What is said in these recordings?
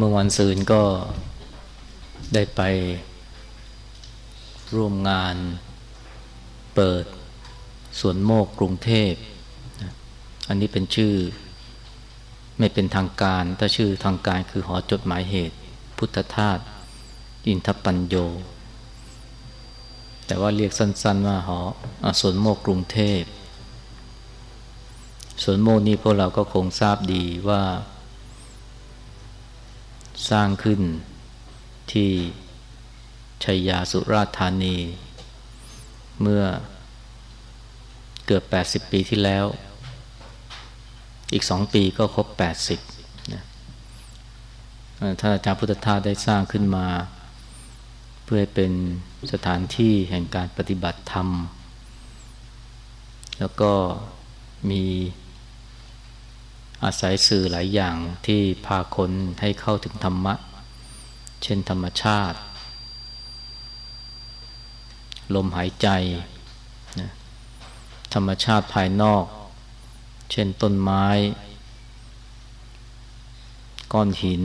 เมื่อวันซืนก็ได้ไปร่วมงานเปิดสวนโมกกรุงเทพ อันนี้เป็นชื่อไม่เป็นทางการ ถ้าชื่อทางการคือหอจดหมายเหตุ พุทธทาสอินทปัญโย แต่ว่าเรียกสั้น ๆ ว่าหอสวนโมกกรุงเทพสวนโมกนี้พวกเราก็คงทราบดีว่า สร้างขึ้นที่ชัยยาสุราษฎร์ธานี เมื่อเกือบ 80 ปีที่แล้ว อีกสองปีก็ครบ 80นะท่านอาจารย์พุทธทาสได้สร้างขึ้นมา เพื่อเป็นสถานที่แห่งการปฏิบัติธรรม แล้วก็มี อาศัยสื่อหลายอย่างที่พาคนให้เข้าถึงธรรมะ เช่นธรรมชาติ ลมหายใจนะธรรมชาติภายนอก เช่นต้นไม้ ก้อนหิน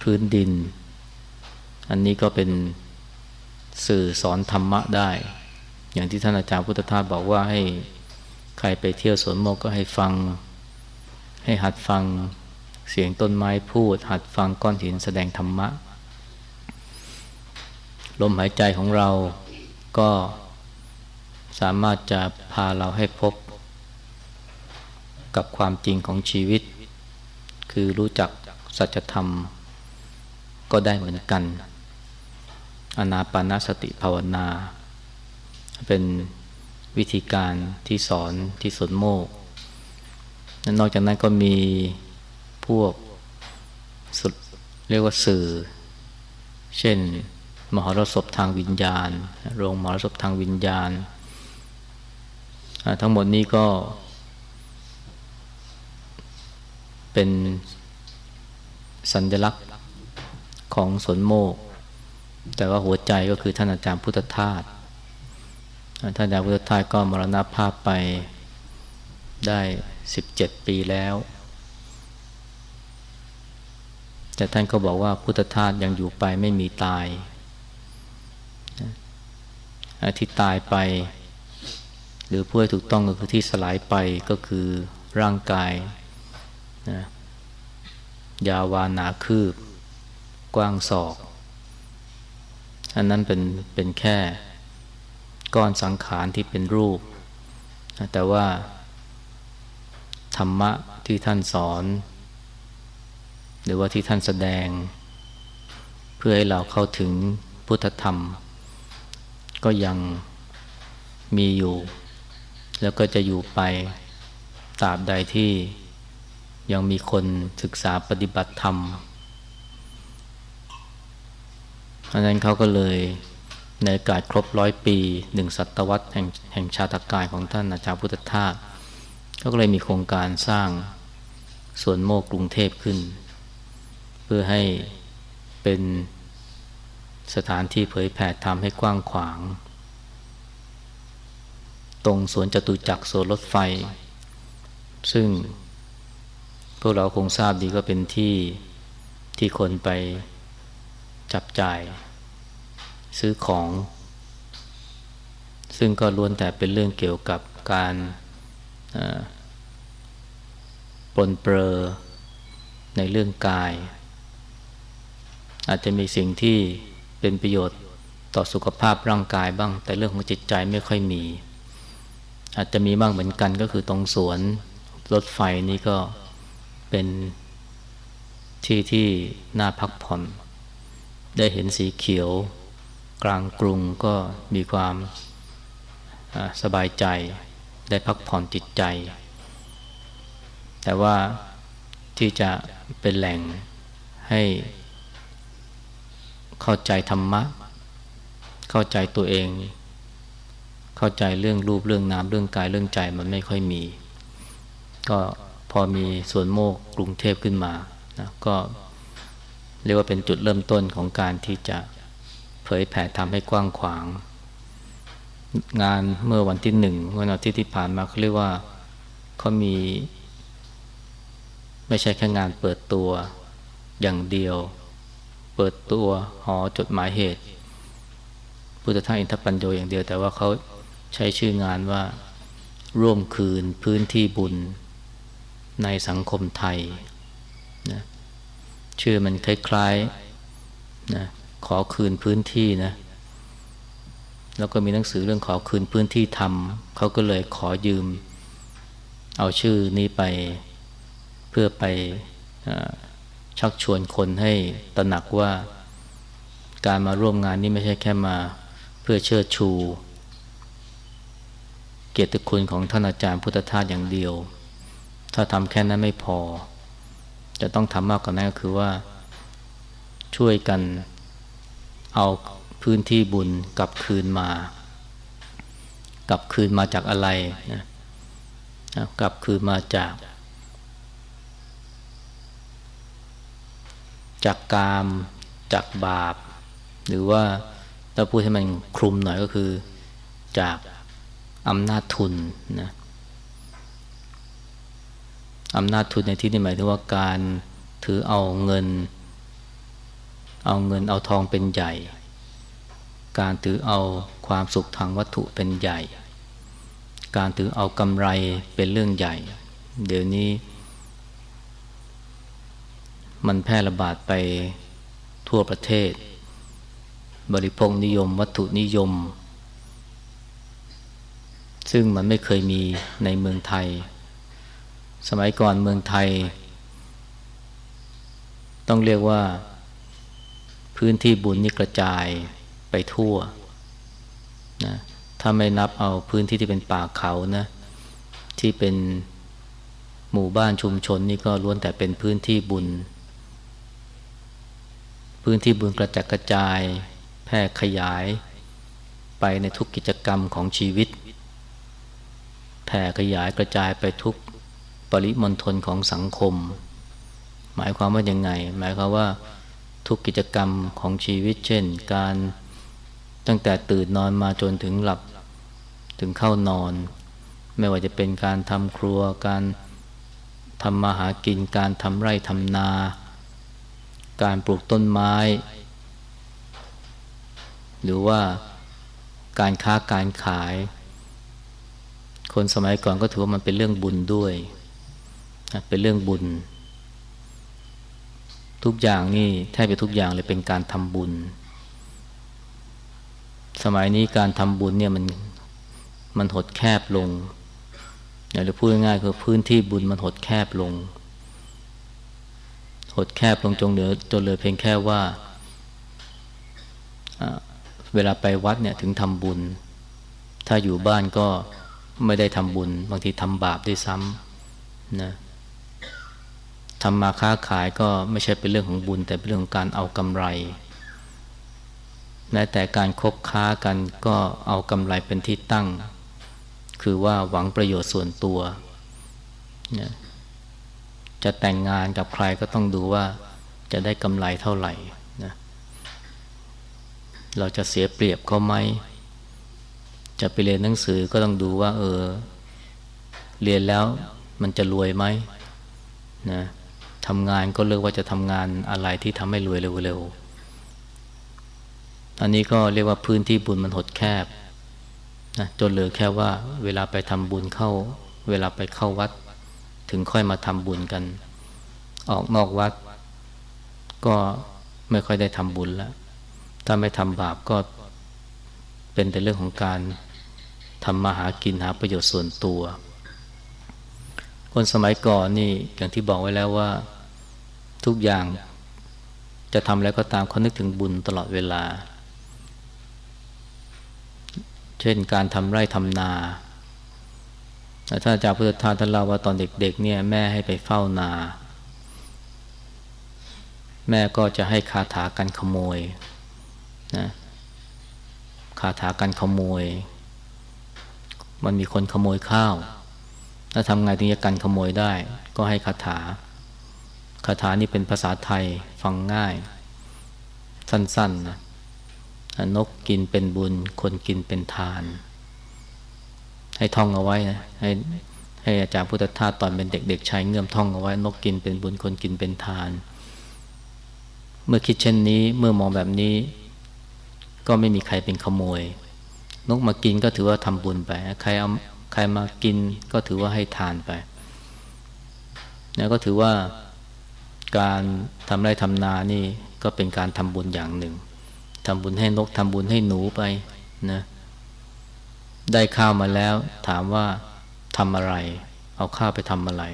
พื้นดิน อันนี้ก็เป็นสื่อสอนธรรมะได้ อย่างที่ท่านอาจารย์พุทธทาสบอกว่าให้ ใครไปเที่ยวสวนโมกก็ให้ฟัง ให้หัดฟังเสียงต้นไม้พูด หัดฟังก้อนหินแสดงธรรมะ ลมหายใจของเราก็สามารถจะพาเราให้พบ กับความจริงของชีวิต คือรู้จักสัจธรรม ก็ได้เหมือนกัน อนาปานสติภาวนา เป็น วิธีการที่สอนที่สนโมก นอกจากนั้นก็มีพวกสุดเรียกว่าสื่อ เช่น มหรสพทางวิญญาณ โรงมหรสพทางวิญญาณ ทั้งหมดนี้ก็ เป็นสัญลักษณ์ของสนโมก แต่ว่าหัวใจก็คือท่านอาจารย์พุทธทาส ท่านอาจารย์พุทธทาสก็มรณภาพไปได้สิบเจ็ดปีแล้ว แต่ท่านก็บอกว่าพุทธทาสยังอยู่ไปไม่มีตายที่ตายไป หรือพูดถูกต้องก็คือที่สลายไปก็คือร่างกายนะยาวานาคืบ กว้างศอก อันนั้นเป็นเป็นแค่ ก้อนสังขารที่เป็นรูป แต่ว่า ธรรมะที่ท่านสอน หรือว่าที่ท่านแสดง เพื่อให้เราเข้าถึงพุทธธรรม ก็ยังมีอยู่ แล้วก็จะอยู่ไปตราบใดที่ยังมีคนศึกษาปฏิบัติธรรมอันนั้นเขาก็เลย ในกาสครบร้อยปีหนึ่งศตวรรษแห่งแห่งชาติกายของท่านอาจารย์พุทธทาสก็เลยมีโครงการสร้างสวนโมกกรุงเทพขึ้น เพื่อให้เป็นสถานที่เผยแผ่ธรรมให้กว้างขวาง ตรงสวนจตุจักรโซรถไฟ ซึ่งพวกเราคงทราบดีก็เป็นที่ที่คนไปจับจ่าย ซื้อของ ซึ่งก็ล้วนแต่เป็นเรื่องเกี่ยวกับการปนเปรอในเรื่องกาย อาจจะมีสิ่งที่เป็นประโยชน์ต่อสุขภาพร่างกายบ้าง แต่เรื่องของจิตใจไม่ค่อยมี อาจจะมีบ้างเหมือนกันก็คือตรงสวนรถไฟนี้ก็เป็นที่ที่น่าพักผ่อน ได้เห็นสีเขียว กลางกรุงก็มีความสบายใจได้พักผ่อนจิตใจ แต่ว่าที่จะเป็นแหล่งให้เข้าใจธรรมะ เข้าใจตัวเอง เข้าใจเรื่องรูปเรื่องนามเรื่องกายเรื่องใจมันไม่ค่อยมี ก็พอมีสวนโมกกรุงเทพขึ้นมานะก็เรียกว่าเป็นจุดเริ่มต้นของการที่จะ เผยแผ่ทำให้กว้างขวาง งานเมื่อวันที่หนึ่งวันอาทิตย์ที่ผ่านมาเขาเรียกว่าเขามี ไม่ใช่แค่งานเปิดตัวอย่างเดียว เปิดตัวหอจดหมายเหตุ พุทธทาสอินทปัญโยอย่างเดียว แต่ว่าเขาใช้ชื่องานว่าร่วมคืนพื้นที่บุญในสังคมไทยนะชื่อมันคล้ายๆนะ ขอคืนพื้นที่นะ แล้วก็มีหนังสือเรื่องขอคืนพื้นที่ทำเขาก็เลยขอยืม เอาชื่อนี้ไปเพื่อไปชักชวนคนให้ตระหนักว่าการมาร่วมงานนี้ไม่ใช่แค่มาเพื่อเชิดชู เกียรติคุณของท่านอาจารย์พุทธทาสอย่างเดียว ถ้าทำแค่นั้นไม่พอ จะต้องทำมากกว่านั้นก็คือว่าช่วยกัน เอาพื้นที่บุญกลับคืนมา กลับคืนมาจากอะไรนะกลับคืนมาจาก จากกามจากบาป หรือว่าถ้าพูดให้มันคลุมหน่อยก็คือจากอำนาจทุนนะอำนาจทุนในที่นี้หมายถึงว่าการถือเอาเงิน เอาเงินเอาทองเป็นใหญ่ การถือเอาความสุขทางวัตถุเป็นใหญ่ การถือเอากำไรเป็นเรื่องใหญ่ เดี๋ยวนี้ มันแพร่ระบาดไปทั่วประเทศ บริโภคนิยม วัตถุนิยม ซึ่งมันไม่เคยมีในเมืองไทย สมัยก่อนเมืองไทย ต้องเรียกว่า พื้นที่บุญนี่กระจายไปทั่วนะถ้าไม่นับเอาพื้นที่ที่เป็นป่าเขานะที่เป็นหมู่บ้านชุมชนนี่ก็ล้วนแต่เป็นพื้นที่บุญ พื้นที่บุญกระจัดกระจาย แพร่ขยายไปในทุกกิจกรรมของชีวิต แผ่ขยายกระจายไปทุกปริมณฑลของสังคม หมายความว่ายังไง หมายความว่า ทุกกิจกรรมของชีวิต เช่น การตั้งแต่ตื่นนอนมาจนถึงหลับถึงเข้านอน ไม่ว่าจะเป็นการทำครัว การทำมาหากิน การทำไร่ทำนา การปลูกต้นไม้ หรือว่าการค้าการขาย คนสมัยก่อนก็ถือว่ามันเป็นเรื่องบุญด้วย เป็นเรื่องบุญ ทุกอย่างนี่แทบจะทุกอย่างเลยเป็นการทำบุญ สมัยนี้การทำบุญเนี่ยมันมันหดแคบลงหรือพูดง่ายๆคือพื้นที่บุญมันหดแคบลง หดแคบลงจงเหลือจนเหลือเพียงแค่ว่า เวลาไปวัดเนี่ยถึงทำบุญ ถ้าอยู่บ้านก็ไม่ได้ทำบุญ บางทีทำบาปด้วยซ้ำนะ ทำมาค้าขายก็ไม่ใช่เป็นเรื่องของบุญ แต่เป็นเรื่องของการเอากำไรแม้แต่การคบค้ากันก็เอากำไรเป็นที่ตั้ง คือว่าหวังประโยชน์ส่วนตัว จะแต่งงานกับใครก็ต้องดูว่าจะได้กำไรเท่าไหร่นะเราจะเสียเปรียบเขาไหม จะไปเรียนหนังสือก็ต้องดูว่า เออ เรียนแล้วมันจะรวยไหมนะ ทำงานก็เลือกว่าจะทำงานอะไรที่ทำให้รวยเร็วๆ อันนี้ก็เรียกว่าพื้นที่บุญมันหดแคบนะจนเหลือแค่ว่าเวลาไปทำบุญเข้า เวลาไปเข้าวัด ถึงค่อยมาทำบุญกัน ออกนอกวัด ก็ไม่ค่อยได้ทำบุญแล้ว ถ้าไม่ทำบาปก็เป็นแต่เรื่องของการทำมาหากินหาประโยชน์ส่วนตัว คนสมัยก่อนนี่อย่างที่บอกไว้แล้วว่า ทุกอย่างจะทำอะไรก็ตามเขานึกถึงบุญตลอดเวลา เช่นการทำไร่ทำนาท่านอาจารย์พุทธทาสท่านเล่าว่าตอนเด็กๆเนี่ยแม่ให้ไปเฝ้านา แม่ก็จะให้คาถากันขโมยนะคาถากันขโมย มันมีคนขโมยข้าวแล้วทำไงถึงจะกันขโมยได้ ก็ให้คาถา คาถานี่เป็นภาษาไทยฟังง่าย สั้นๆนะนกกินเป็นบุญ คนกินเป็นทาน ให้ท่องเอาไว้นะให้ให้อาจารย์พุทธทาสตอนเป็นเด็กๆใช้เงื่อมท่องเอาไว้ นกกินเป็นบุญคนกินเป็นทาน เมื่อคิดเช่นนี้เมื่อมองแบบนี้ ก็ไม่มีใครเป็นขโมย นกมากินก็ถือว่าทำบุญไป ใครเอาใครมากินก็ถือว่าให้ทานไปนะก็ถือว่า การทำไรทำนานี่ก็เป็นการทำบุญอย่างหนึ่งทำบุญให้นกทำบุญให้หนูไปนะได้ข้าวมาแล้ว ถามว่าทำอะไร เอาข้าวไปทำอะไร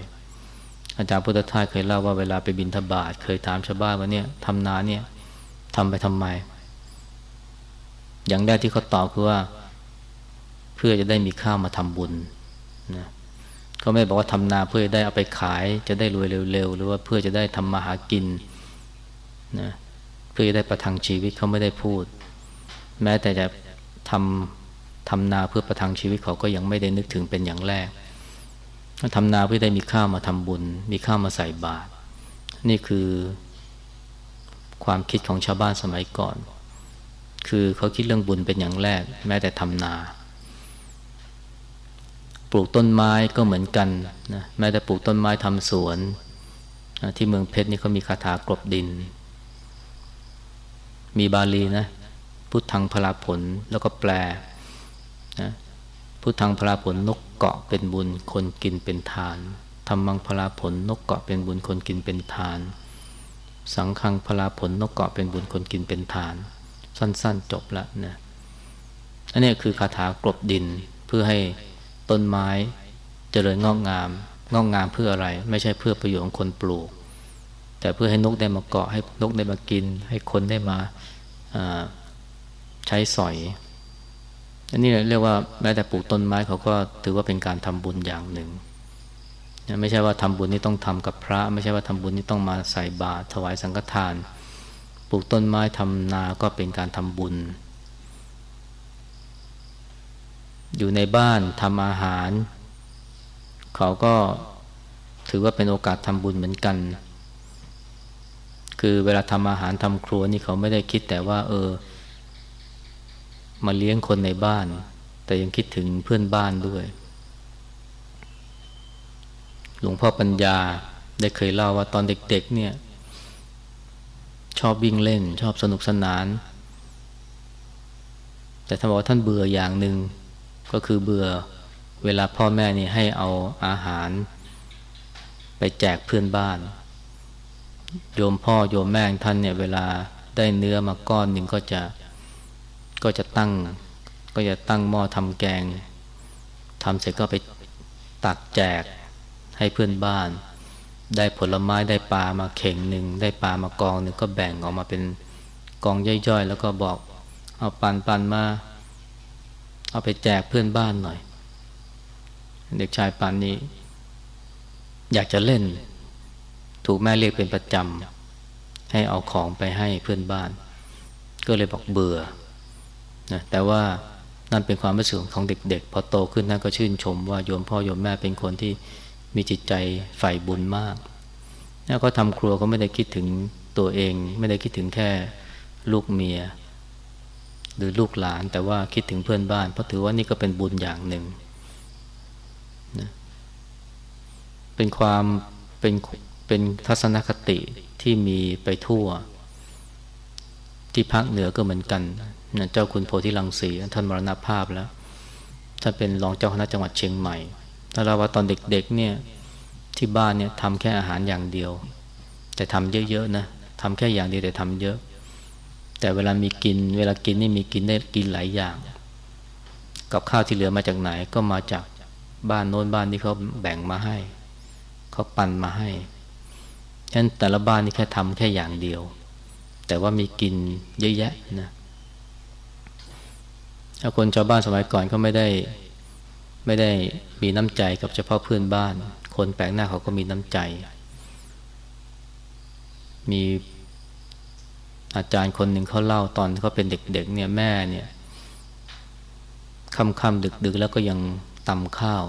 อาจารย์พุทธทาสเคยเล่าว่าเวลาไปบินทบาทเคยถามชาวบ้านว่าเนี่ยทำนาเนี่ยทำไปทำไม อย่างแรกที่เขาตอบคือว่า เพื่อจะได้มีข้าวมาทำบุญนะเขาไม่บอกว่าทำนาเพื่อได้เอาไปขาย จะได้รวยเร็วๆหรือว่าเพื่อจะได้ทำมาหากินนะเพื่อจะได้ประทังชีวิตเขาไม่ได้พูด แม้แต่จะทำทำนาเพื่อประทังชีวิตเขาก็ยังไม่ได้นึกถึงเป็นอย่างแรกทำนาเพื่อได้มีข้าวมาทำบุญ มีข้าวมาใส่บาตรนี่คือความคิดของชาวบ้านสมัยก่อน คือเขาคิดเรื่องบุญเป็นอย่างแรก แม้แต่ทำนา ปลูกต้นไม้ก็เหมือนกันนะแม้แต่ปลูกต้นไม้ทำสวนนะที่เมืองเพชรนี่เขามีคาถากรบดิน มีบาลีนะ พุทธังพลาผลแล้วก็แปลนะพุทธังพลาผลนกเกาะเป็นบุญคนกินเป็นทานธรรมังพลาผลนกเกาะเป็นบุญคนกินเป็นทาน สังฆังพลาผลนกเกาะเป็นบุญคนกินเป็นทาน สั้นๆจบละนะอันนี้คือคาถากรบดินเพื่อให้ ต้นไม้เจริญงอกงาม งอกงามเพื่ออะไร ไม่ใช่เพื่อประโยชน์ของคนปลูก แต่เพื่อให้นกได้มาเกาะให้นกได้มากิน ให้คนได้มาใช้สอยอันนี้เรียกว่าแม้แต่ปลูกต้นไม้เขาก็ถือว่าเป็นการทำบุญอย่างหนึ่งไม่ใช่ว่าทำบุญนี่ต้องทำกับพระ ไม่ใช่ว่าทำบุญนี่ต้องมาใส่บาตรถวายสังฆทาน ปลูกต้นไม้ทำนาก็เป็นการทำบุญ อยู่ในบ้านทำอาหาร เขาก็ถือว่าเป็นโอกาสทำบุญเหมือนกัน คือเวลาทำอาหารทำครัวนี่เขาไม่ได้คิดแต่ว่า เออ มาเลี้ยงคนในบ้าน แต่ยังคิดถึงเพื่อนบ้านด้วย หลวงพ่อปัญญาได้เคยเล่าว่าตอนเด็กๆ เนี่ย ชอบวิ่งเล่น ชอบสนุกสนาน แต่ท่านบอกว่าท่านเบื่ออย่างหนึ่ง ก็คือเบื่อเวลาพ่อแม่นี่ให้เอาอาหาร ไปแจกเพื่อนบ้าน โยมพ่อโยมแม่ท่านเนี่ยเวลาได้เนื้อมาก้อนหนึ่งก็จะก็จะตั้ง ก็จะตั้งหม้อทำแกงทำเสร็จก็ไปตักแจกให้เพื่อนบ้าน ได้ผลไม้ได้ปลามาเข่งหนึ่งได้ปลามากองหนึ่งก็แบ่งออกมาเป็นกองย่อยๆ แล้วก็บอกเอาปันปันมา เอาไปแจกเพื่อนบ้านหน่อย เด็กชายปันนี้ อยากจะเล่น ถูกแม่เรียกเป็นประจำให้เอาของไปให้เพื่อนบ้าน ก็เลยบอกเบื่อนะแต่ว่านั่นเป็นความรู้สึกของเด็ก ๆ พอโตขึ้นนั่นก็ชื่นชมว่าโยมพ่อโยมแม่เป็นคนที่มีจิตใจใฝ่บุญมาก แล้วก็ทำครัวก็ไม่ได้คิดถึงตัวเอง ไม่ได้คิดถึงแค่ลูกเมีย หรือลูกหลาน แต่ว่าคิดถึงเพื่อนบ้าน เพราะถือว่านี่ก็เป็นบุญอย่างหนึ่งนะเป็นความเป็นเป็นทัศนคติที่มีไปทั่ว ที่พักเหนือก็เหมือนกันเจ้าคุณโพธิลังสีท่านมรณภาพแล้วท่านเป็นรองเจ้าคณะจังหวัดเชียงใหม่ถ้าเราว่าตอนเด็กๆเนี่ยที่บ้านเนี่ยทำแค่อาหารอย่างเดียว แต่ทำเยอะๆนะทำแค่อย่างเดียวแต่ทำเยอะ แต่เวลามีกิน เวลากินนี่มีกินได้กินหลายอย่าง กับข้าวที่เหลือมาจากไหนก็มาจากบ้านโน้นบ้านที่เขาแบ่งมาให้เขาปั่นมาให้ฉะนั้นแต่ละบ้านนี่แค่ทำแค่อย่างเดียว แต่ว่ามีกินเยอะแยะนะถ้าคนชาวบ้านสมัยก่อนเขาไม่ได้ไม่ได้มีน้ำใจกับเฉพาะเพื่อนบ้าน คนแปลกหน้าเขาก็มีน้ำใจ มี อาจารย์คนหนึ่งเขาเล่าตอนเขาเป็นเด็กๆเนี่ยแม่เนี่ยค่ำๆดึกๆ แล้วก็ยังตำข้าว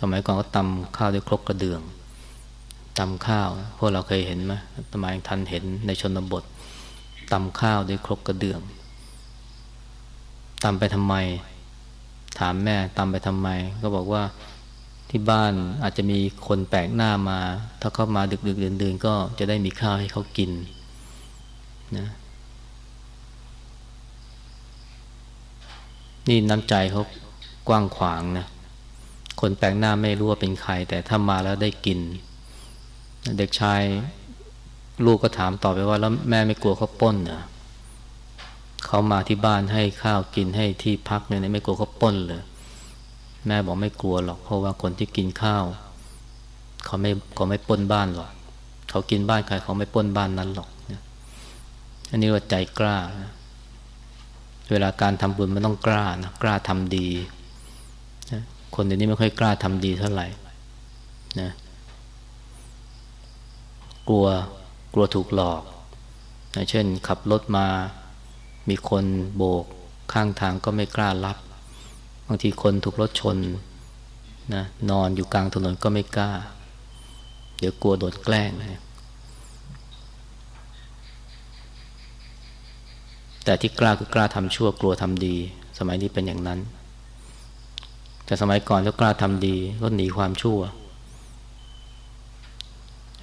สมัยก่อนก็ตำข้าวด้วยครกกระเดื่องตำข้าวพวกเราเคยเห็นไหมสมัยทันเห็นในชนบทตำข้าวด้วยครกกระเดื่องตำไปทำไม ถามแม่ตำไปทำไม ก็บอกว่าที่บ้านอาจจะมีคนแปลกหน้ามา ถ้าเข้ามาดึกๆดื่นๆก็จะได้มีข้าวให้เขากิน นะนี่น้ำใจเขากว้างขวางนะคนแปลกหน้าไม่รู้ว่าเป็นใคร แต่ถ้ามาแล้วได้กิน เด็กชายลูกก็ถามต่อไปว่าแล้วแม่ไม่กลัวเขาป้นเหรอเขามาที่บ้านให้ข้าวกินให้ที่พักเนี่ยไม่กลัวเขาป้นเลยแม่บอกไม่กลัวหรอกเพราะว่าคนที่กินข้าว เขาไม่เขาไม่ป้นบ้านหรอกเขากินบ้านใครเขาไม่ป้นบ้านนั้นหรอก อันนี้ว่าใจกล้านะเวลาการทำบุญมันต้องกล้านะกล้าทำดีนะคนเดี๋ยวนี้ไม่ค่อยกล้าทำดีเท่าไหร่นะกลัวกลัวถูกหลอกนะเช่น ขับรถมามีคนโบกข้างทางก็ไม่กล้ารับ บางทีคนถูกรถชนนะนอนอยู่กลางถนนก็ไม่กล้า เดี๋ยวกลัวโดนแกล้งนะ แต่ที่กล้าคือกล้าทำชั่วกลัวทำดี สมัยนี้เป็นอย่างนั้น แต่สมัยก่อนถ้ากล้าทำดีก็หนีความชั่ว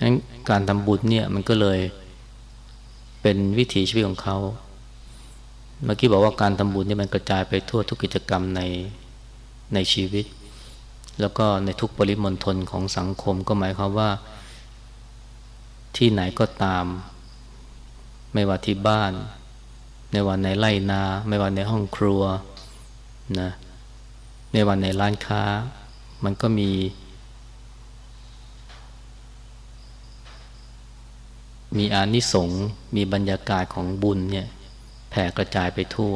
งั้นการทำบุญเนี่ยมันก็เลยเป็นวิถีชีวิตของเขาเมื่อกี้บอกว่าการทำบุญนี่มันกระจายไปทั่วทุกกิจกรรมในในชีวิต แล้วก็ในทุกปริมณฑลของสังคมก็หมายความว่า ที่ไหนก็ตาม ไม่ว่าที่บ้าน ในวันในไร่นา ไม่ว่าในห้องครัวนะในวันในร้านค้า มันก็มี มีอานิสงส์มีบรรยากาศของบุญเนี่ยแผ่กระจายไปทั่ว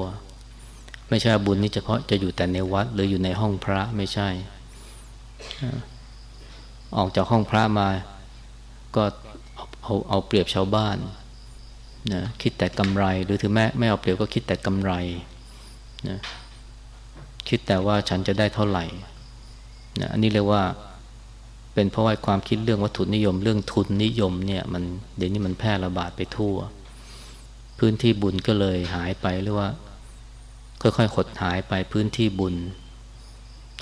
ไม่ใช่บุญนี่เฉพาะจะอยู่แต่ในวัด หรืออยู่ในห้องพระไม่ใช่ ออกจากห้องพระมา ก็เอาเอาเปรียบชาวบ้าน นะคิดแต่กำไร หรือถึงแม้ไม่เอาเปรียบก็คิดแต่กำไรนะคิดแต่ว่าฉันจะได้เท่าไหร่นะอันนี้เรียกว่าเป็นเพราะว่าความคิดเรื่องวัตถุนิยม เรื่องทุนนิยมเนี่ยมันเดี๋ยวนี้มันแพร่ระบาดไปทั่ว พื้นที่บุญก็เลยหายไปหรือว่า ค่อยๆหดหายไปพื้นที่บุญ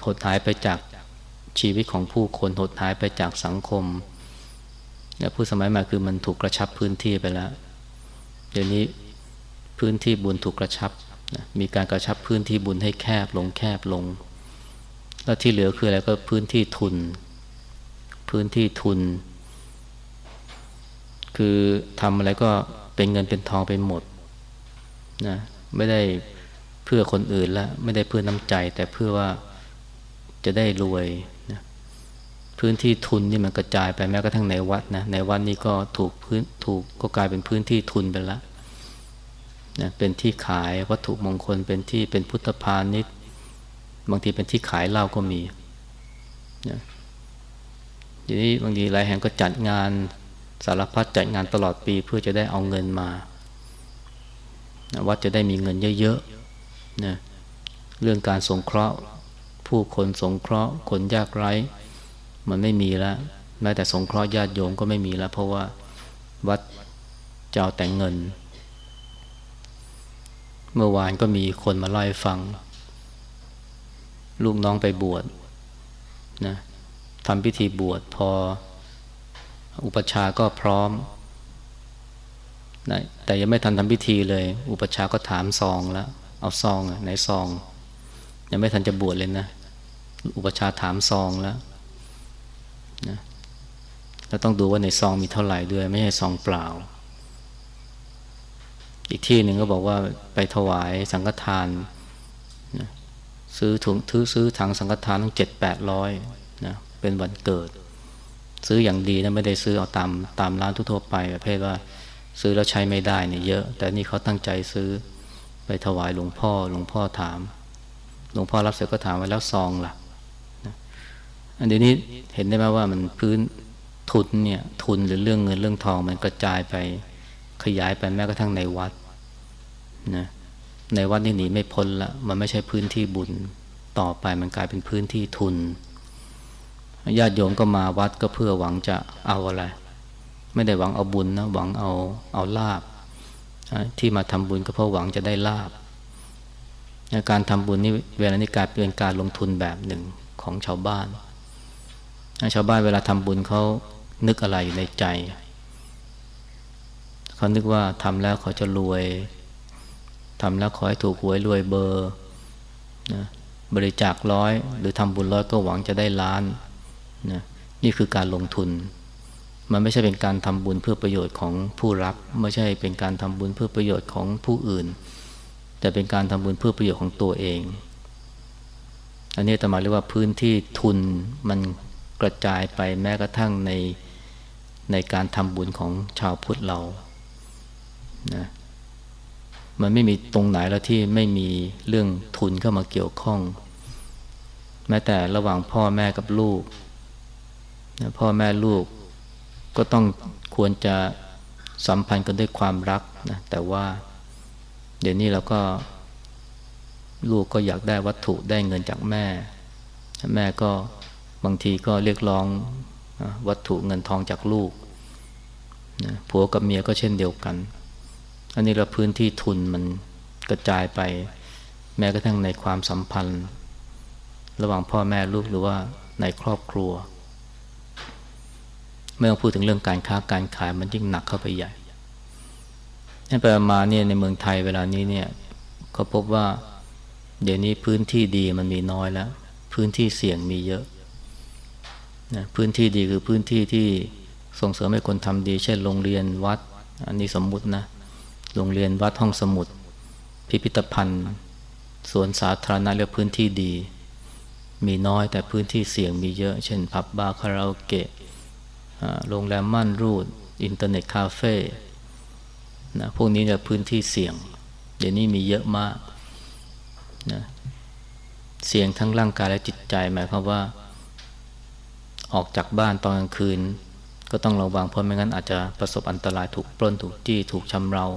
หดหายไปจากชีวิตของผู้คนหดหายไปจากสังคมและผู้สมัยใหม่คือมันถูกกระชับพื้นที่ไปแล้ว เดี๋ยวนี้พื้นที่บุญถูกกระชับนะมีการกระชับพื้นที่บุญให้แคบลงแคบลง แล้วที่เหลือคืออะไรก็พื้นที่ทุน พื้นที่ทุน คือทำอะไรก็เป็นเงินเป็นทองไปหมดนะไม่ได้เพื่อคนอื่นล้วไม่ได้เพื่อน้ำใจ แต่เพื่อว่าจะได้รวย พื้นที่ทุนนี่มันกระจายไปแม้กระทั่งในวัดนะในวัดนี้ก็ถูกพื้นถูกก็กลายเป็นพื้นที่ทุนไปแล้วนะเป็นที่ขายวัตถุมงคลเป็นที่เป็นพุทธพาณิชย์บางทีเป็นที่ขายเหล้าก็มีนะทีนี้บางทีหลายแห่งก็จัดงานสารพัดจัดงานตลอดปีเพื่อจะได้เอาเงินมานะวัดจะได้มีเงินเยอะๆนะเรื่องการสงเคราะห์ ผู้คนสงเคราะห์คนยากไร้ มันไม่มีแล้วแม้แต่สงเคราะห์ญาติโยมก็ไม่มีแล้ว เพราะว่าวัดจะเอาแต่งเงิน เมื่อวานก็มีคนมาเล่าให้ฟัง ลูกน้องไปบวชนะทำพิธีบวชพออุปชาก็พร้อมนะแต่ยังไม่ทันทำพิธีเลย อุปชาก็ถามซองแล้ว เอาซองไหนซอง ยังไม่ทันจะบวชเลยนะ อุปชาถามซองแล้ว นะเราต้องดูว่าในซองมีเท่าไหร่ด้วยไม่ใช่ซองเปล่า อีกที่หนึ่งก็บอกว่าไปถวายสังฆทานนะซื้อถุงถือซื้อถังสังฆทานตั้งเจ็ดแปดร้อยนะเป็นวันเกิด ซื้ออย่างดีนะไม่ได้ซื้อเอาตามตามร้านทั่วไปประเภทว่าซื้อแล้วใช้ไม่ได้เนี่ยเยอะ แต่นี่เขาตั้งใจซื้อไปถวายหลวงพ่อหลวงพ่อถาม หลวงพ่อรับเสร็จก็ถามว่าแล้วซองล่ะ อันนี้เห็นได้ไหมว่ามันพื้นทุนเนี่ยทุนหรือเรื่องเงินเรื่องทองมันกระจายไปขยายไปแม้กระทั่งในวัดนะในวัดนี่หนีไม่พ้นละมันไม่ใช่พื้นที่บุญต่อไปมันกลายเป็นพื้นที่ทุนญาติโยมก็มาวัดก็เพื่อหวังจะเอาอะไร ไม่ได้หวังเอาบุญนะหวังเอาเอาลาบที่มาทำบุญก็เพราะหวังจะได้ลาบการทำบุญนี่เวลานี้กลายเป็นการลงทุนแบบหนึ่งของชาวบ้าน ชาวบ้านเวลาทำบุญเขานึกอะไรอยู่ในใจ เขานึกว่าทำแล้วเขาจะรวยทำแล้วขอให้ถูกหวยรวยเบอร์นะบริจาคร้อย หรือทำบุญร้อยก็หวังจะได้ล้านนะนี่คือการลงทุน มันไม่ใช่เป็นการทำบุญเพื่อประโยชน์ของผู้รับ ไม่ใช่เป็นการทำบุญเพื่อประโยชน์ของผู้อื่น แต่เป็นการทำบุญเพื่อประโยชน์ของตัวเอง อันนี้ตมาเรียกว่าพื้นที่ทุนมัน กระจายไปแม้กระทั่งในในการทำบุญของชาวพุทธเรานะมันไม่มีตรงไหนแล้วที่ไม่มีเรื่องทุนเข้ามาเกี่ยวข้อง แม้แต่ระหว่างพ่อแม่กับลูกพ่อแม่ลูกก็ต้องควรจะสัมพันธ์กันด้วยความรักนะแต่ว่าเดี๋ยวนี้เราก็ ลูกก็อยากได้วัตถุได้เงินจากแม่ แม่ก็ บางทีก็เรียกร้องวัตถุเงินทองจากลูกผัวกับเมียก็เช่นเดียวกัน อันนี้เราพื้นที่ทุนมันกระจายไป แม้กระทั่งในความสัมพันธ์ ระหว่างพ่อแม่ลูกหรือว่าในครอบครัว ไม่ต้องพูดถึงเรื่องการค้าการขายมันยิ่งหนักเข้าไปใหญ่นี่ไปมาเนี่ยในเมืองไทยเวลานี้เนี่ยก็พบว่า เดี๋ยวนี้พื้นที่ดีมันมีน้อยแล้ว พื้นที่เสี่ยงมีเยอะ นะพื้นที่ดีคือพื้นที่ที่ส่งเสริมให้คนทำดี เช่นโรงเรียนวัด อันนี้สมมุตินะ โรงเรียนวัดห้องสมุด พิพิธภัณฑ์ สวนสาธารณะเรียกพื้นที่ดี มีน้อยแต่พื้นที่เสี่ยงมีเยอะ เช่น ผับบาร์คาราโอเกะโรงแรมม่านรูด อินเทอร์เน็ตคาเฟ่นะพวกนี้เนี่ยพื้นที่เสี่ยง เดี๋ยวนี้มีเยอะมากนะเสี่ยงทั้งร่างกายและจิตใจหมายความว่า ออกจากบ้านตอนกลางคืน ก็ต้องระวังเพราะไม่งั้นอาจจะประสบอันตรายถูกปล้นถูกจี้ถูกชำเรา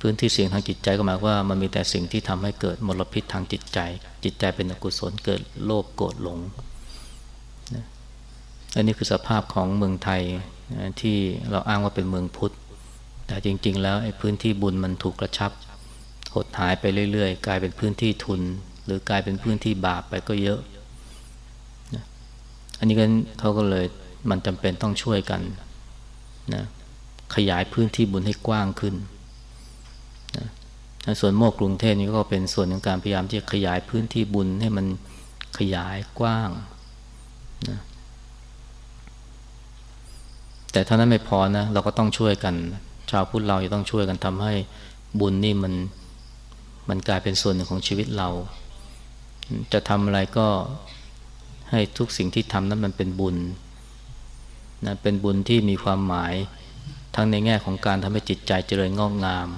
พื้นที่เสี่ยงทางจิตใจก็หมายว่ามันมีแต่สิ่งที่ทำให้เกิดมลพิษทางจิตใจ จิตใจเป็นอกุศลเกิดโลภโกรธหลงนะอันนี้คือสภาพของเมืองไทยนะที่เราอ้างว่าเป็นเมืองพุทธ แต่จริง ๆ แล้วไอ้พื้นที่บุญมันถูกกระชับหดหายไปเรื่อย ๆ กลายเป็นพื้นที่ทุน หรือกลายเป็นพื้นที่บาปไปก็เยอะ อันนี้ก็เขาก็เลยมันจำเป็นต้องช่วยกันนะขยายพื้นที่บุญให้กว้างขึ้นส่วนโมกกรุงเทพนี่ก็เป็นส่วนของการพยายามที่จะขยายพื้นที่บุญให้มันขยายกว้างนะแต่เท่านั้นไม่พอนะเราก็ต้องช่วยกัน ชาวพุทธเราจะต้องช่วยกันทำให้บุญนี่มันมันกลายเป็นส่วนหนึ่งของชีวิตเรา จะทำอะไรก็ ให้ทุกสิ่งที่ทำนั้นมันเป็นบุญนะเป็นบุญที่มีความหมายทั้งในแง่ของการทำให้จิตใจเจริญงอกงาม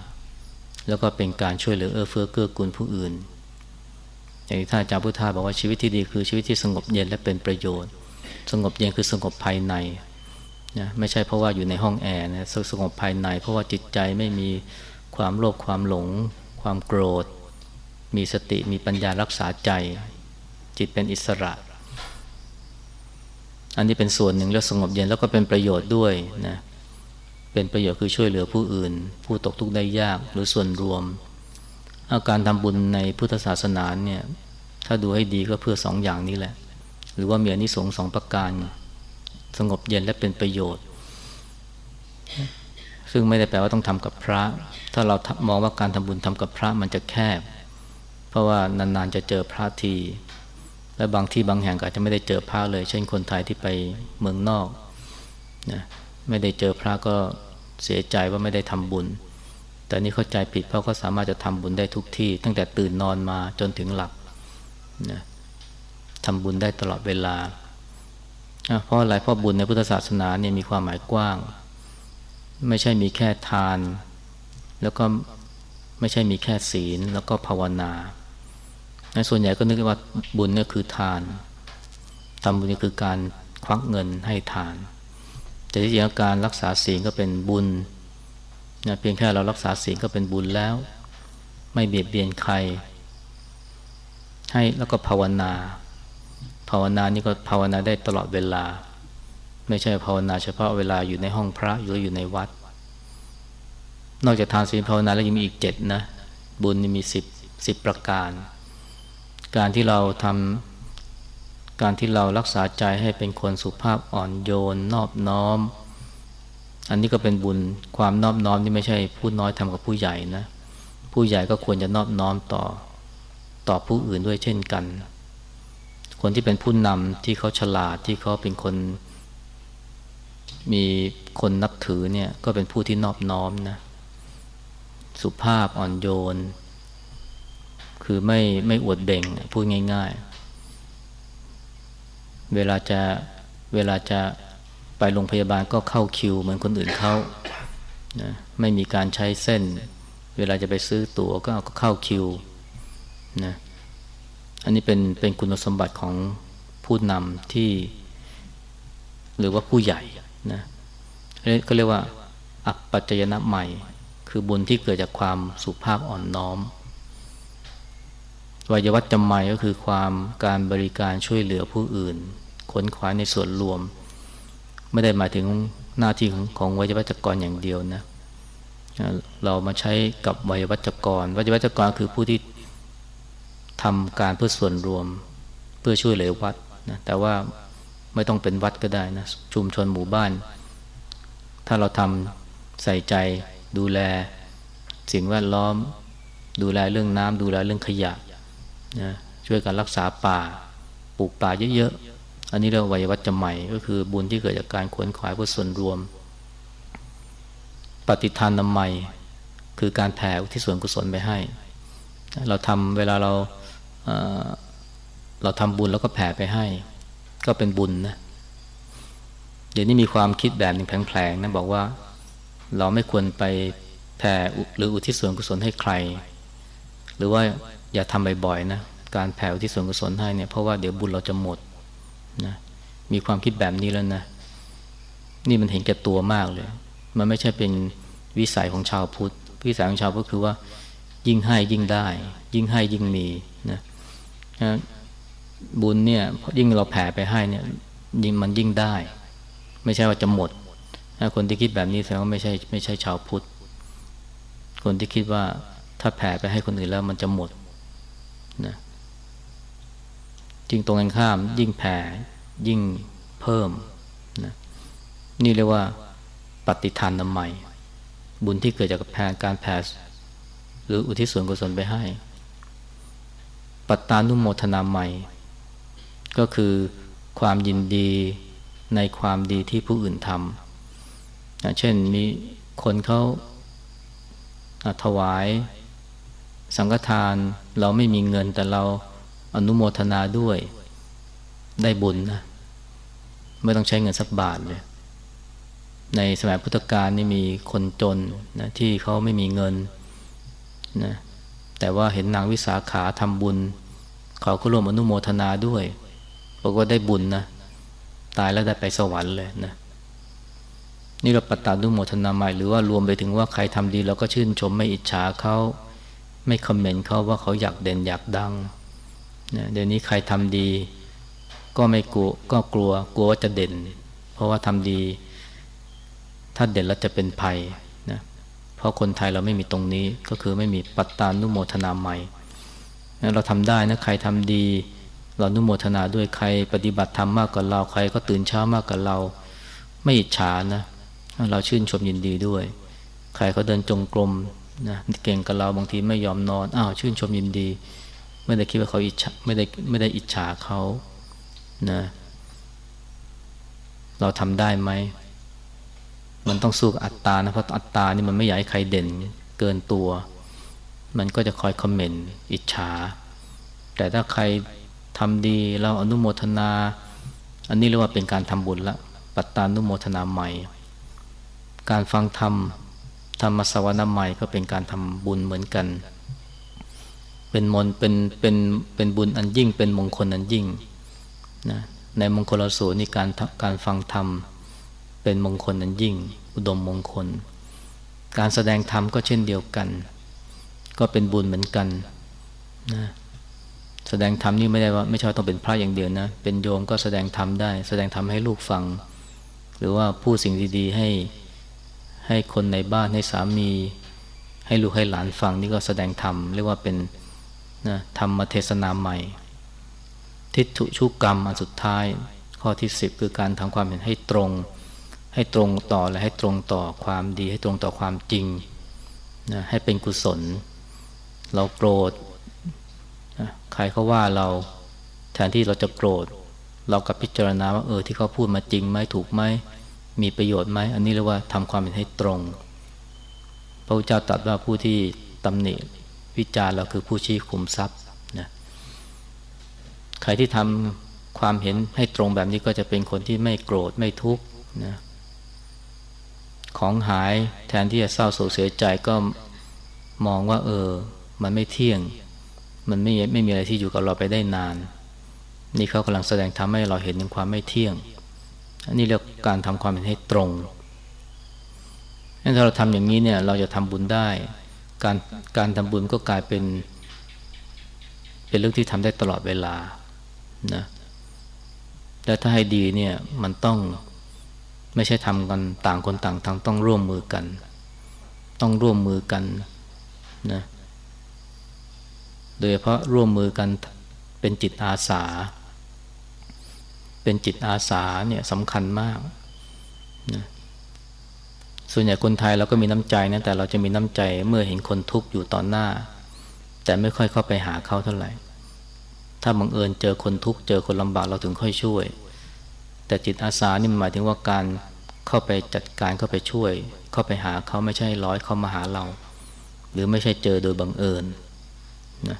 แล้วก็เป็นการช่วยเหลือเอื้อเฟื้อเกื้อกูลผู้อื่น อย่างที่ท่านอาจารย์พุทธาบอกว่าชีวิตที่ดีคือชีวิตที่สงบเย็นและเป็นประโยชน์ สงบเย็นคือสงบภายในนะไม่ใช่เพราะว่าอยู่ในห้องแอร์นะสงบภายใน เพราะว่าจิตใจไม่มีความโลภความหลง ความโกรธ มีสติมีปัญญารักษาใจ จิตเป็นอิสระ อันนี้เป็นส่วนหนึ่งแล้วสงบเย็นแล้วก็เป็นประโยชน์ด้วยนะเป็นประโยชน์คือช่วยเหลือผู้อื่น ผู้ตกทุกข์ได้ยากหรือส่วนรวม อาการทำบุญในพุทธศาสนาเนี่ยถ้าดูให้ดีก็เพื่อสองอย่างนี้แหละ หรือว่ามีอนิสงส์สองประการ สงบเย็นและเป็นประโยชน์ ซึ่งไม่ได้แปลว่าต้องทำกับพระ ถ้าเรามองว่าการทำบุญทำกับพระมันจะแคบ เพราะว่านานๆจะเจอพระที และบางที่บางแห่งก็จะไม่ได้เจอพระเลย เช่นคนไทยที่ไปเมืองนอกนะไม่ได้เจอพระก็เสียใจว่าไม่ได้ทำบุญ แต่นี่เข้าใจผิดเพราะเขาสามารถจะทำบุญได้ทุกที่ ตั้งแต่ตื่นนอนมาจนถึงหลับนะทำบุญได้ตลอดเวลา เพราะอะไรเพราะบุญในพุทธศาสนาเนี่ยมีความหมายกว้าง ไม่ใช่มีแค่ทาน แล้วก็ไม่ใช่มีแค่ศีลแล้วก็ภาวนา ส่วนใหญ่ก็นึกว่าบุญนี่คือทานทำบุญนี่คือการควักเงินให้ทาน แต่ที่จริงการรักษาศีลก็เป็นบุญนะเพียงแค่เรารักษาศีลก็เป็นบุญแล้ว ไม่เบียดเบียนใคร ให้แล้วก็ภาวนา ภาวนานี่ก็ภาวนาได้ตลอดเวลา ไม่ใช่ภาวนาเฉพาะเวลาอยู่ในห้องพระหรืออยู่ในวัด นอกจากทานศีลภาวนาแล้วยังมีอีกเจ็ดนะ บุญนี่มีสิบสิบประการ การที่เราทการที่เรารักษาใจให้เป็นคนสุภาพอ่อนโยนนอบน้อม อันนี้ก็เป็นบุญความนอบน้อมนี่ไม่ใช่ผู้น้อยทำกับผู้ใหญ่นะ ผู้ใหญ่ก็ควรจะนอบน้อมต่อต่อผู้อื่นด้วยเช่นกัน คนที่เป็นผู้นำที่เขาฉลาดที่เขาเป็นคน มีคนนับถือเนี่ยก็เป็นผู้ที่นอบน้อมนะ สุภาพอ่อนโยน คือไม่ไม่อวดเบ่งพูดง่าย ๆ เวลาจะเวลาจะไปโรงพยาบาลก็เข้าคิว เหมือนคนอื่นเขานะไม่มีการใช้เส้น เวลาจะไปซื้อตั๋วก็เข้าคิวนะอันนี้เป็นเป็นคุณสมบัติของผู้นำที่ หรือว่าผู้ใหญ่นะก็เรียกว่า อัปปัจจยนะใหม่ คือบุญที่เกิดจากความสุภาพอ่อนน้อม วัยวัจจำไม่ก็คือความการบริการช่วยเหลือผู้อื่นขนขวายในส่วนรวม ไม่ได้หมายถึงหน้าที่ของของวัยวัจกรอย่างเดียวนะเรามาใช้กับวัยวัจกรวัยวัจกรคือผู้ที่ทำการเพื่อส่วนรวม เพื่อช่วยเหลือวัดนะแต่ว่าไม่ต้องเป็นวัดก็ได้นะชุมชนหมู่บ้าน ถ้าเราทำใส่ใจดูแล สิ่งแวดล้อม ดูแลเรื่องน้ำดูแลเรื่องขยะ นะช่วยกันรักษาป่าปลูกป่าเยอะๆ อันนี้เรียกวัยวัจจะใหม่ ก็คือบุญที่เกิดจากการขวนขวายเพื่อส่วนรวม ปฏิทานนำใหม่คือการแผ่ที่ส่วนกุศลไปให้ เราทำเวลาเราเราทำบุญแล้วก็แผ่ไปให้ ก็เป็นบุญนะเดี๋ยวนี้มีความคิดแบบหนึ่งแผลงๆนะบอกว่าเราไม่ควรไปแผ่หรืออุทิศส่วนกุศลให้ใคร หรือว่า อย่าทำบ่อยๆนะการแผ่ทิศส่วนกุศลให้เนี่ยเพราะว่าเดี๋ยวบุญเราจะหมดนะมีความคิดแบบนี้แล้วนะ นี่มันเห็นแก่ตัวมากเลย มันไม่ใช่เป็นวิสัยของชาวพุทธวิสัยของชาวพุทธคือว่า ยิ่งให้ยิ่งได้ ยิ่งให้ยิ่งมีนะบุญเนี่ยยิ่งเราแผ่ไปให้เนี่ยยิ่งมันยิ่งได้ ไม่ใช่ว่าจะหมดคนที่คิดแบบนี้แสดงว่าไม่ใช่ไม่ใช่ชาวพุทธคนที่คิดว่าถ้าแผ่ไปให้คนอื่นแล้วมันจะหมด นะจริงตรงกันข้าม ยิ่งแผ่ยิ่งเพิ่มนะนี่เรียกว่าปฏิทานนใหม่บุญที่เกิดจากแผ่การแผ่หรืออุทิศส่วนกุศลไปให้ ปัตตานุโมทนาใหม่ ก็คือความยินดีในความดีที่ผู้อื่นทำเช่นมีคนเขาถวาย สังฆทานเราไม่มีเงินแต่เราอนุโมทนาด้วยได้บุญนะไม่ต้องใช้เงินสักบาทเลยในสมัยพุทธกาลนี่มีคนจนนะที่เขาไม่มีเงินนะแต่ว่าเห็นนางวิสาขาทำบุญ เขาก็ร่วมอนุโมทนาด้วยบอกว่าได้บุญนะตายแล้วได้ไปสวรรค์เลยนะนี่เราปตานุโมทนาใหม่หรือว่ารวมไปถึงว่าใครทำดีเราก็ชื่นชมไม่อิจฉาเขา ไม่คอมเมนต์เขาว่าเขาอยากเด่นอยากดังนะเดี๋ยวนี้ใครทำดี ก็ไม่กลัวก็กลัวกลัวว่าจะเด่น เพราะว่าทำดี ถ้าเด่นแล้วจะเป็นภัยนะเพราะคนไทยเราไม่มีตรงนี้ก็คือไม่มีปัตตานุโมทนาใหม่เราทำได้นะใครทำดี เรานุโมทนาด้วยใครปฏิบัติธรรมมากกว่าเราใครก็ตื่นเช้ามากกว่าเรา ไม่อิจฉานะ เราชื่นชมยินดีด้วย ใครเขาเดินจงกรม นะเก่งกับเราบางทีไม่ยอมนอนอ้าวชื่นชมยินดี ไม่ได้คิดว่าเขาอิจฉาไม่ได้ไม่ได้อิจฉาเขานะเราทำได้ไหมมันต้องสู้กับอัตตานะเพราะอัตตานี่มันไม่อยากให้ใครเด่นเกินตัว มันก็จะคอยคอมเมนต์อิจฉา แต่ถ้าใครทำดีเราอนุโมทนา อันนี้เรียกว่าเป็นการทำบุญละปัตตานุโมทนาใหม่ การฟังธรรม ธรรมสวนาใหม่ก็เป็นการทำบุญเหมือนกัน เป็นมนเป็นเป็นเป็นบุญอันยิ่ง เป็นมงคลอันยิ่งนะในมงคลสูตรนี่การการฟังธรรมเป็นมงคลอันยิ่ง อุดมมงคล การแสดงธรรมก็เช่นเดียวกัน ก็เป็นบุญเหมือนกันนะแสดงธรรมนี่ไม่ได้ว่าไม่ใช่ต้องเป็นพระอย่างเดียวนะ เป็นโยมก็แสดงธรรมได้ แสดงธรรมให้ลูกฟัง หรือว่าพูดสิ่งดีๆให้ ให้คนในบ้านให้สามี ให้ลูกให้หลานฟังนี่ก็แสดงธรรมเรียกว่าเป็นนะธรรมเทศนาใหม่ ทิฏฐุชุกกรรมอันสุดท้าย ข้อที่สิบคือการทำความเห็นให้ตรง ให้ตรงต่อและให้ตรงต่อความดี ให้ตรงต่อความจริงนะให้เป็นกุศล เราโกรธนะใครเขาว่าเราแทนที่เราจะโกรธ เรากับพิจารณาว่าเออที่เขาพูดมาจริงไหมถูกไหม มีประโยชน์ไหมอันนี้เรียกว่าทำความเห็นให้ตรง พระพุทธเจ้าตรัสว่าผู้ที่ตำหนิวิจารเราคือผู้ชี้ขุมทรัพย์นะใครที่ทำความเห็นให้ตรงแบบนี้ก็จะเป็นคนที่ไม่โกรธไม่ทุกข์นะของหายแทนที่จะเศร้าโศกเสียใจก็มองว่า เออ มันไม่เที่ยง มันไม่ไม่มีอะไรที่อยู่กับเราไปได้นาน นี่เขากำลังแสดงทำให้เราเห็นถึงความไม่เที่ยง อันนี้เรียกการทำความเห็นให้ตรงถ้าเราทำอย่างนี้เนี่ย เราจะทำบุญได้ การการทำบุญก็กลายเป็น เป็นเรื่องที่ทำได้ตลอดเวลานะและถ้าให้ดีเนี่ยมันต้องไม่ใช่ทำกันต่างคนต่างทำต้องร่วมมือกัน ต้องร่วมมือกันนะโดยเฉพาะร่วมมือกันเป็นจิตอาสา เป็นจิตอาสาเนี่ยสำคัญมากนะส่วนใหญ่คนไทยเราก็มีน้ำใจนะแต่เราจะมีน้ำใจเมื่อเห็นคนทุกข์อยู่ตอนหน้า แต่ไม่ค่อยเข้าไปหาเขาเท่าไหร่ ถ้าบังเอิญเจอคนทุกข์เจอคนลำบากเราถึงค่อยช่วย แต่จิตอาสานี่หมายถึงว่าการเข้าไปจัดการเข้าไปช่วย เข้าไปหาเขาไม่ใช่ร้อยเขามาหาเรา หรือไม่ใช่เจอโดยบังเอิญน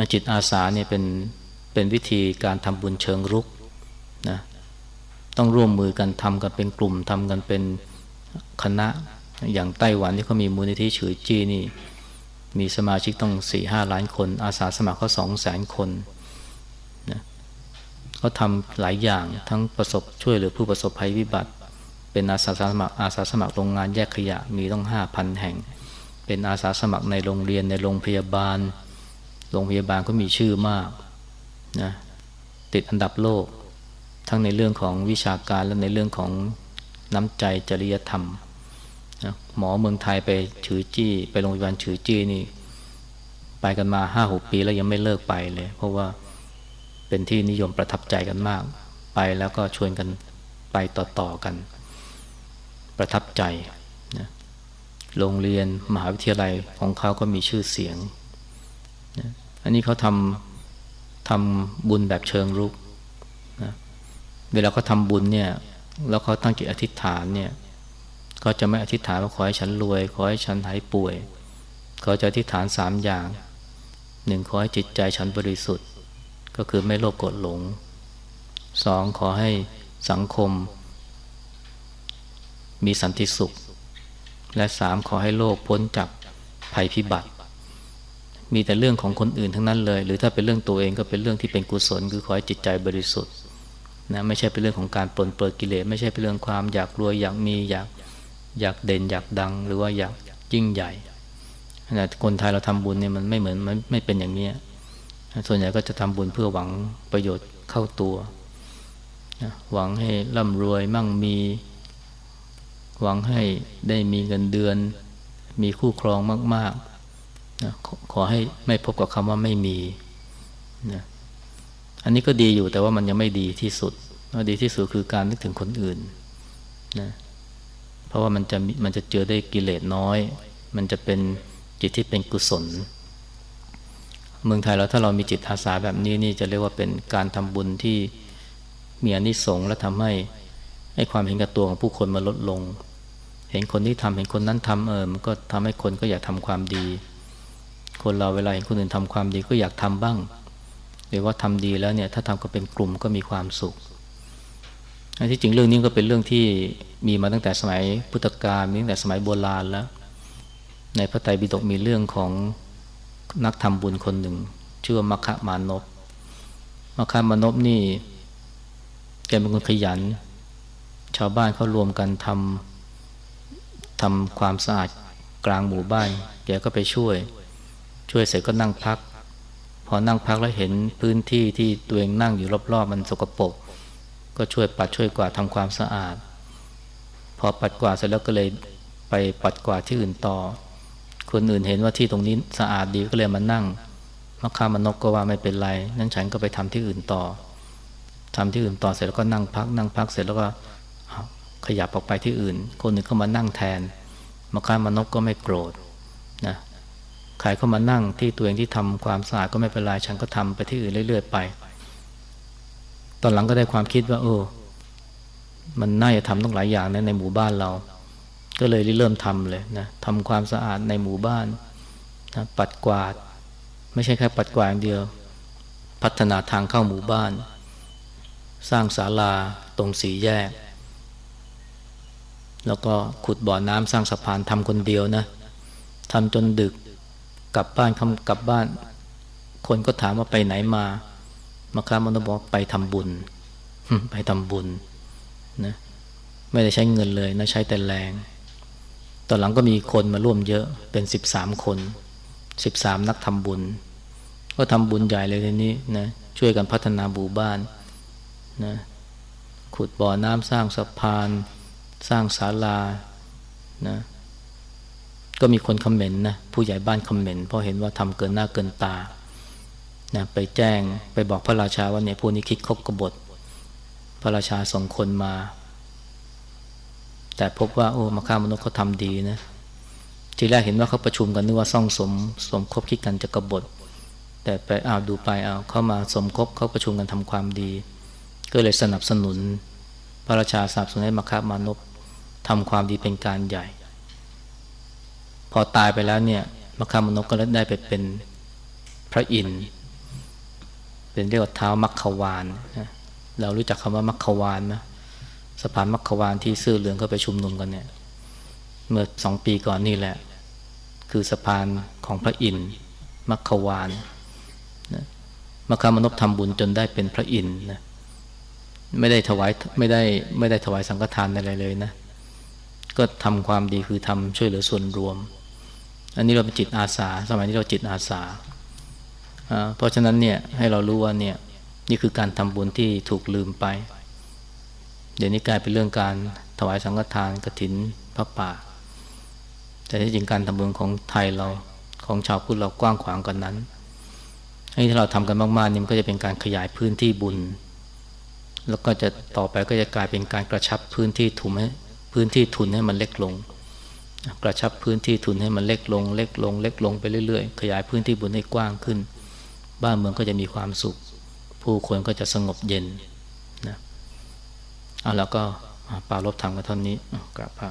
ะจิตอาสาเนี่ยเป็นเป็นวิธีการทำบุญเชิงรุก นะต้องร่วมมือกันทำกันเป็นกลุ่มทำกันเป็นคณะอย่างไต้หวันที่เขามีมูลนิธิฉือจีนี่ มีสมาชิกต้องสี่ห้าล้านคน อาสาสมัครเขาสองแสนคนเขาทำหลายอย่างทั้งประสบช่วยเหลือผู้ประสบภัยวิบัติ เป็นอาสาสมัครอาสาสมัครโรงงานแยกขยะมีต้องห้าพันแห่ง เป็นอาสาสมัครในโรงเรียนในโรงพยาบาล โรงพยาบาลก็มีชื่อมากนะติดอันดับโลก ทั้งในเรื่องของวิชาการและในเรื่องของน้ำใจจริยธรรมนะหมอเมืองไทยไปถือจี้ ไปโรงพยาบาลถือจี้นี่ ไปกันมาห้าหกปีแล้วยังไม่เลิกไปเลย เพราะว่าเป็นที่นิยมประทับใจกันมาก ไปแล้วก็ชวนกันไปต่อๆกัน ประทับใจนะโรงเรียนมหาวิทยาลัยของเขาก็มีชื่อเสียงนะอันนี้เขาทำทำบุญแบบเชิงรุก เวลาเขาทำบุญเนี่ยแล้วเขาตั้งจิตอธิษฐานเนี่ยก็จะไม่อธิษฐานว่าขอให้ฉันรวย ขอให้ฉันหายป่วยเขาจะอธิษฐานสามอย่างหนึ่งขอให้จิตใจฉันบริสุทธิ์ ก็คือไม่โลภโกรธหลงสองขอให้สังคม มีสันติสุข และสามขอให้โลกพ้นจากภัยพิบัติ มีแต่เรื่องของคนอื่นทั้งนั้นเลย หรือถ้าเป็นเรื่องตัวเองก็เป็นเรื่องที่เป็นกุศล คือขอให้จิตใจบริสุทธิ์ นะไม่ใช่เป็นเรื่องของการปลนเปิดกิเลสไม่ใช่เป็นเรื่องความอยากรวยอยากมีอยากอยากเด่นอยากดัง หรือว่าอยากยิ่งใหญ่ขณะคนไทยเราทำบุญเนี่ยมันไม่เหมือนมันไม่เป็นอย่างนี้ส่วนใหญ่ก็จะทำบุญเพื่อหวังประโยชน์เข้าตัวนะหวังให้ร่ำรวยมั่งมี หวังให้ได้มีเงินเดือน มีคู่ครองมากๆนะขขอให้ไม่พบกับคำว่าไม่มีนะ อันนี้ก็ดีอยู่แต่ว่ามันยังไม่ดีที่สุดดีที่สุดคือการนึกถึงคนอื่นนะเพราะว่ามันจะมันจะเจอได้กิเลสน้อย มันจะเป็นจิตที่เป็นกุศล เมืองไทยเราถ้าเรามีจิตอาสาแบบนี้นี่จะเรียกว่าเป็นการทำบุญที่มีอนิสงส์และทำให้ให้ความเห็นกับตัวของผู้คนมาลดลง เห็นคนที่ทำเห็นคนนั้นทำเออมันก็ทำให้คนก็อยากทำความดี คนเราเวลาเห็นคนอื่นทำความดีก็อยากทำบ้าง หรือว่าทำดีแล้วเนี่ยถ้าทำก็เป็นกลุ่มก็มีความสุขอันที่จริงเรื่องนี้ก็เป็นเรื่องที่มีมาตั้งแต่สมัยพุทธกาลมีตั้งแต่สมัยโบราณแล้ว ในพระไตรปิฎกมีเรื่องของนักทำบุญคนหนึ่งชื่อว่ามัคคะมานพมัคคะมานพนี่แกเป็นคนขยัน ชาวบ้านเขารวมกันทำทำความสะอาดกลางหมู่บ้านแกก็ไปช่วย ช่วยเสร็จก็นั่งพัก พอนั่งพักแล้วเห็นพื้นที่ที่ตัวเองนั่งอยู่รอบๆ มันสกปรกก็ช่วยปัดช่วยกวาดทำความสะอาด พอปัดกวาดเสร็จแล้วก็เลยไปปัดกวาดที่อื่นต่อ คนอื่นเห็นว่าที่ตรงนี้สะอาดดีก็เลยมานั่งมาคามนกก็ว่าไม่เป็นไร นั้นฉันก็ไปทำที่อื่นต่อทำที่อื่นต่อเสร็จแล้วก็นั่งพัก นั่งพักเสร็จแล้วก็ขยับออกไปที่อื่น คนหนึ่งก็มานั่งแทนมาคามนกก็ไม่โกรธนะ ใครเข้ามานั่งที่ตัวเองที่ทำความสะอาดก็ไม่เป็นไรฉันก็ทำไปที่อื่นเรื่อยๆไป ตอนหลังก็ได้ความคิดว่า โอ้มันน่าจะทำต้องหลายอย่างนะในหมู่บ้านเรา ก็เลยเริ่มทำเลยนะทำความสะอาดในหมู่บ้านนะปัดกวาด ไม่ใช่แค่ปัดกวาดอย่างเดียว พัฒนาทางเข้าหมู่บ้าน สร้างศาลาตรงสีแยก แล้วก็ขุดบ่อน้ำสร้างสะพานทำคนเดียวนะทำจนดึก กลับบ้านคำกลับบ้าน คนก็ถามว่าไปไหนมา มาค้ามนบอกไปทำบุญ ไปทำบุญนะไม่ได้ใช้เงินเลยนะใช้แต่แรง ตอนหลังก็มีคนมาร่วมเยอะเป็นสิบสามคนสิบสามนักทำบุญ ก็ทำบุญใหญ่เลยทีนี้นะช่วยกันพัฒนาบูบ้านนะขุดบ่อน้ำสร้างสะพาน สร้างศาลานะ ก็มีคนคอมเมนต์นะผู้ใหญ่บ้านคอมเมนต์เพราะเห็นว่าทำเกินหน้าเกินตานะไปแจ้งไปบอกพระราชาว่าเนี่ยพวกนี้คิดคบกบฏ พระราชาส่งคนมา แต่พบว่าโอ้มาฆ่ามนุษย์เขาทำดีนะทีแรกเห็นว่าเขาประชุมกันนึกว่าซ่องสมสมคบคิดกันจะกบฏ แต่ไปอ้าวดูไปอ้าวเข้ามาสมคบเขาประชุมกันทำความดี ก็เลยสนับสนุน พระราชาสนับสนุนให้มาฆ่ามนุษย์ทำความดีเป็นการใหญ่ อตายไปแล้วเนี่ยมคามนกก็ได้ไปเป็นพระอินทร์เป็นเรียกว่าเท้ามัคควานเรารู้จักคำว่ามัคควานไหมสะพานมัคควานที่ซื่อเหลืองเขาไปชุมนุมกันเนี่ย เมื่อสองปีก่อนนี่แหละ คือสะพานของพระอินทร์มัคควานนะมคามนพทำบุญจนได้เป็นพระอินทร์นะไม่ได้ถวายไม่ได้ไม่ได้ถวายสังฆทานอะไรเลยนะ ก็ทำความดีคือทำช่วยเหลือส่วนรวม อันนี้เราเป็นจิตอาสา สมัยนี้เราจิตอาสา เพราะฉะนั้นเนี่ยให้เรารู้ว่าเนี่ยนี่คือการทำบุญที่ถูกลืมไป เดี๋ยวนี้กลายเป็นเรื่องการถวายสังฆทานกรถินพระป่า แต่ที่จริงการทำบุญของไทยเราของชาวพุทธเรากว้างขวางกันนั้นให้ถ้าเราทำกันมากๆนี่มันก็จะเป็นการขยายพื้นที่บุญ แล้วก็จะต่อไปก็จะกลายเป็นการกระชับพื้นที่ทุนให้พื้นที่ทุนให้มันเล็กลง กระชับพื้นที่ทุนให้มันเล็กลง เล็กลง เล็กลงไปเรื่อยๆ ขยายพื้นที่บุญให้กว้างขึ้น บ้านเมืองก็จะมีความสุข ผู้คนก็จะสงบเย็นนะเอาแล้วก็ปาลบธรรมกันเท่านี้กราบพระ